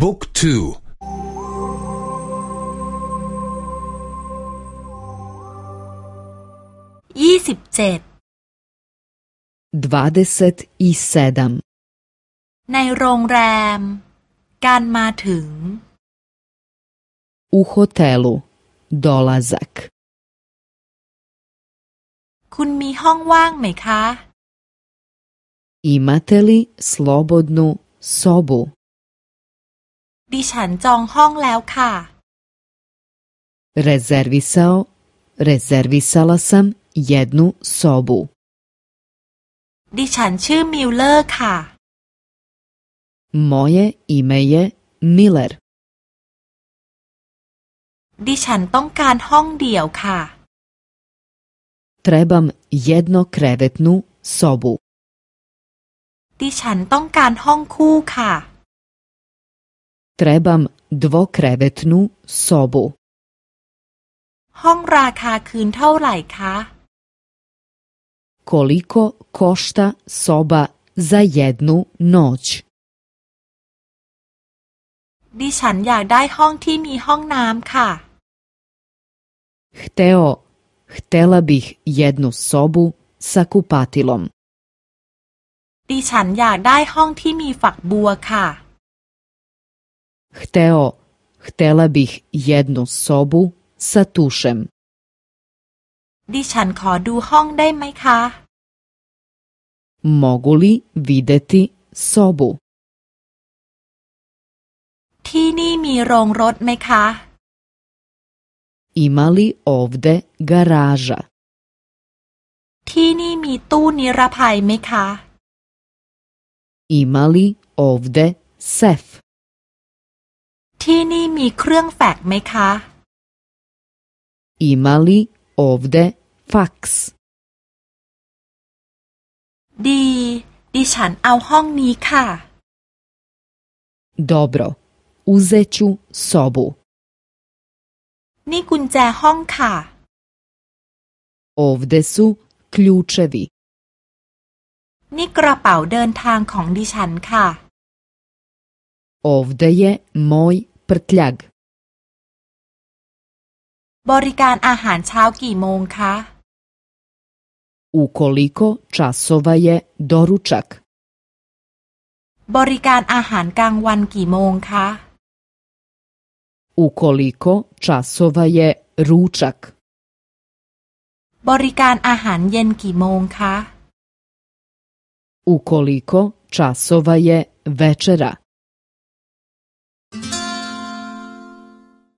book twoยี่สิบเจ็ด dvadeset i sedamในโรงแรม การมาถึง u hotelu dolazak คุณมีห้องว่างไหมคะ Imate li slobodnu sobu ดิฉันจองห้องแล้วค่ะ Rezervisao rezervisala sam jednu sobu ดิฉันชื่อมิลเลอร์ค่ะ Moje ime je Miller ดิฉันต้องการห้องเดี่ยวค่ะ Trebam jednokrevetnu sobu ดิฉันต้องการห้องคู่ค่ะ Trebam dvokrevetnu sobu ห้องราคาคืนเท่าไหร่คะ Koliko košta soba za jednu noć ดิฉันอยากได้ห้องที่มีห้องน้ำค่ะ Hteo, htela bih jednu sobu sa kupatilom ดิฉันอยากได้ห้องที่มีฝักบัวค่ะ Hteo, htela bih jednu sobu sa tušem ดิฉันขอดูห้องได้ไหมคะ Mogu li videti sobu ที่นี่มีโรงรถไหมคะ Ima li ovde garaža ที่นี่มีตู้นิรภัยไหมคะ Ima li ovde sef ที่นี่มีเครื่องแฟกซ์ไหมคะ Ima li ovde faks ดี ดิฉันเอาห้องนี้ค่ะ Dobro, uzet ću sobu นี่กุญแจห้องค่ะ Ovde su ključevi นี่กระเป๋าเดินทางของดิฉันค่ะ Ovde je moj prtljag บริการอาหารเช้ากี่โมงคะ U koliko časova je doručak บริการอาหารกลางวันกี่โมงคะ U koliko časova je ručak บริการอาหารเย็นกี่โมงคะ U koliko časova je večera